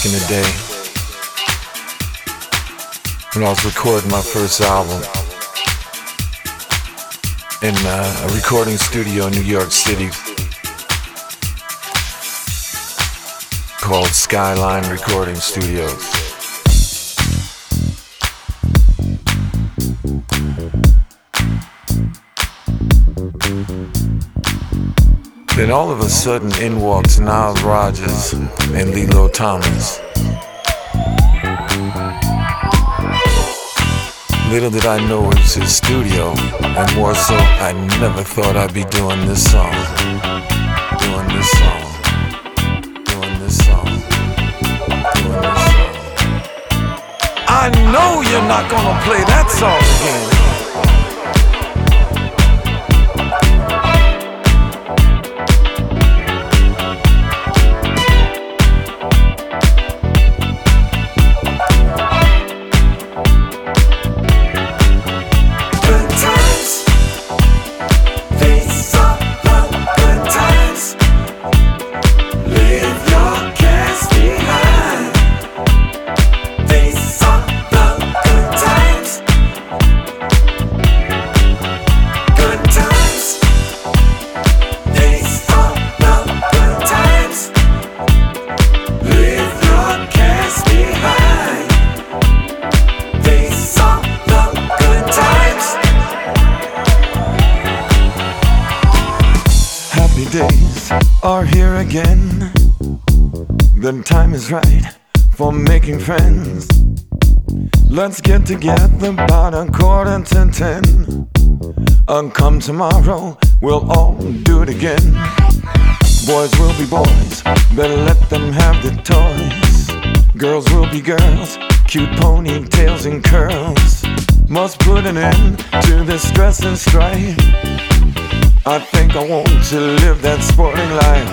back in the day. When I was recording my first album. In uh, a recording studio in New York City. Called Skyline Recording Studios. Then all of a sudden in walks Nile Rodgers and Lillo Thomas. Little did I know it was his studio, and more so, I never thought I'd be doing this song. Doing this song. Doing this song. Doing this song. I know you're not gonna play that song again. Let's get together about a quarter to ten. And come tomorrow, we'll all do it again. Boys will be boys, better let them have the toys. Girls will be girls, cute ponytails and curls. Must put an end to this stress and strife. I think I want to live that sporting life.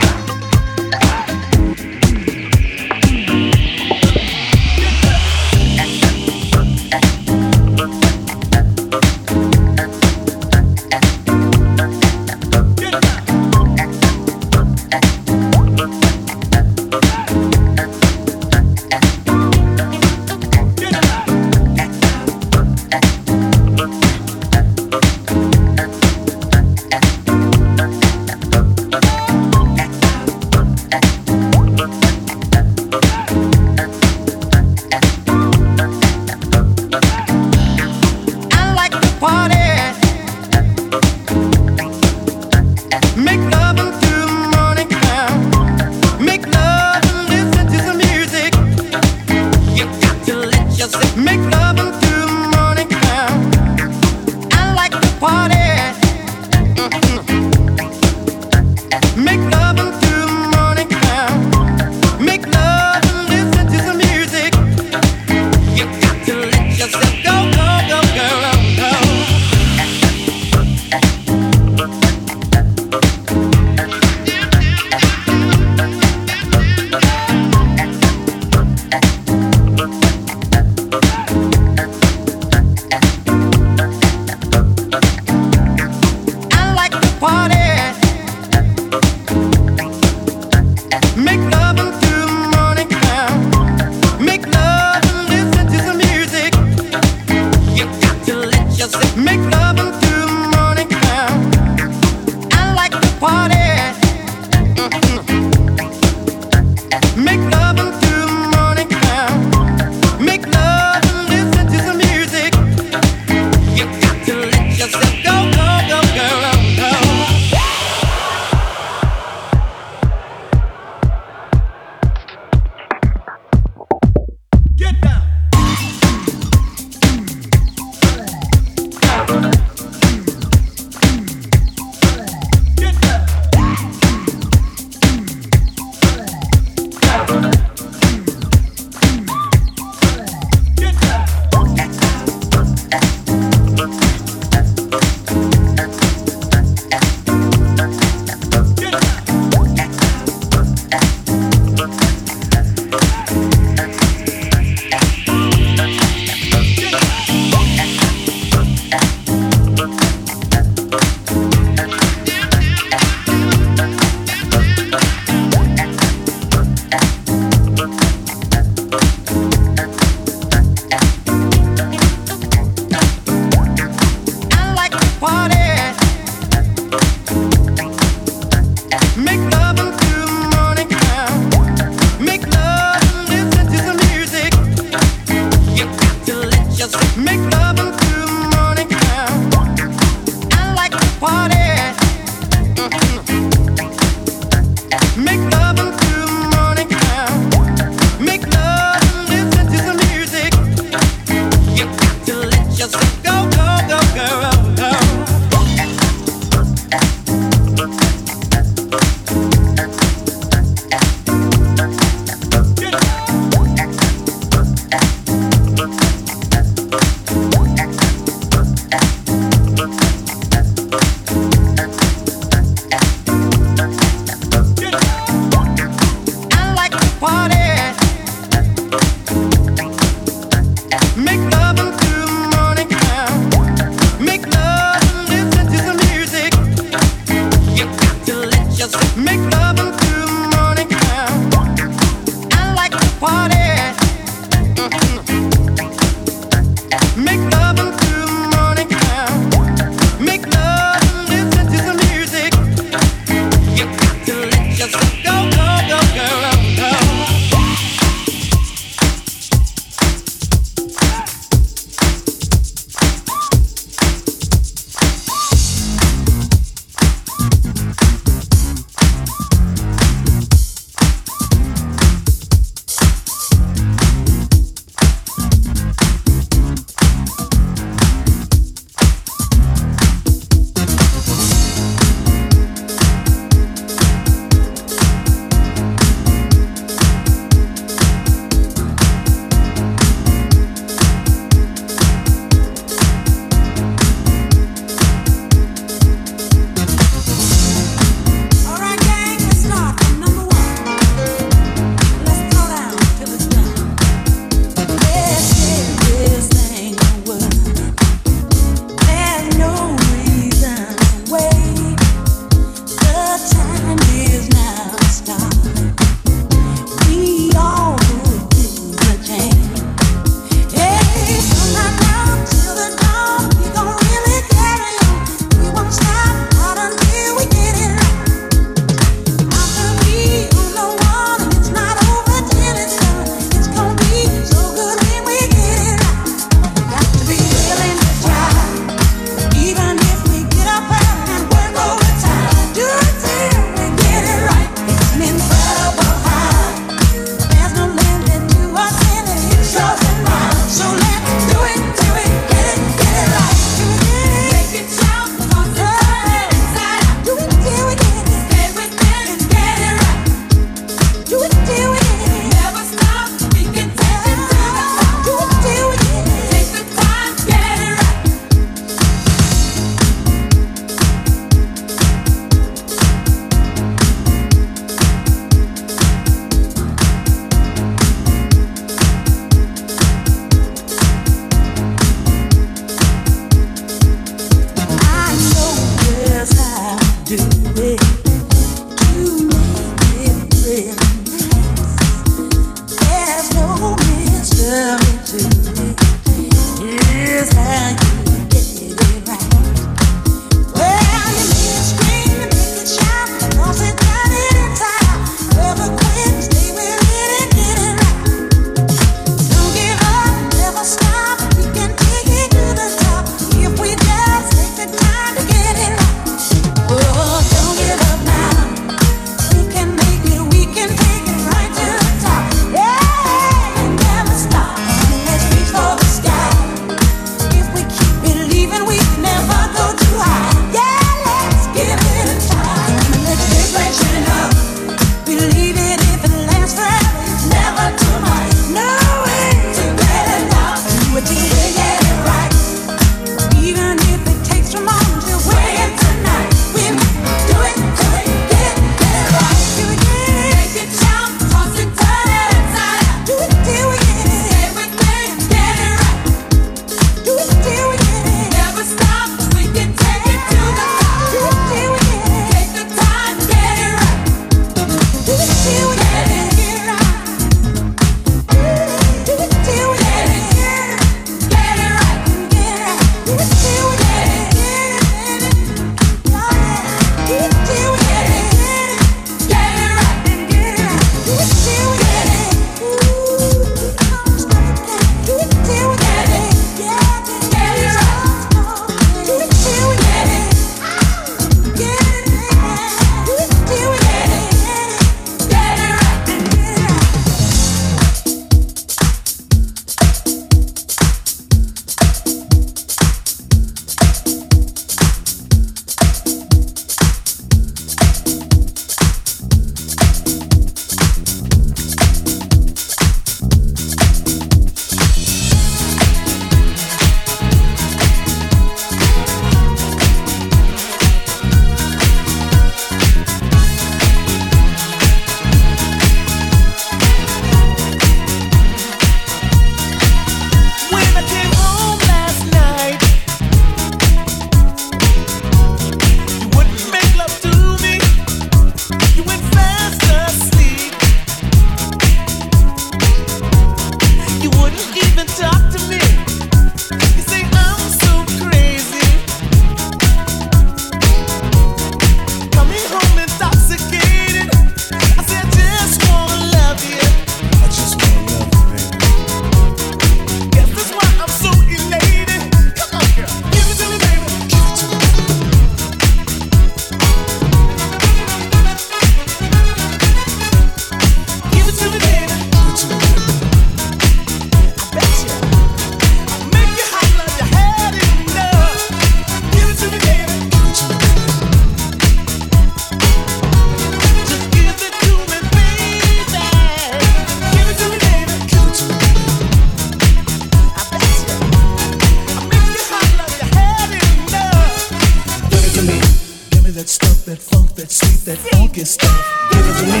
Give it to me.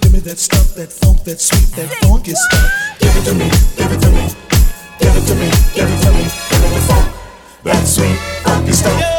Give me that stuff, that funk, that sweet, that funky stuff. Give it to me. Give it to me. Give it to me. Give it to me. Give me the funk, that sweet, funky stuff.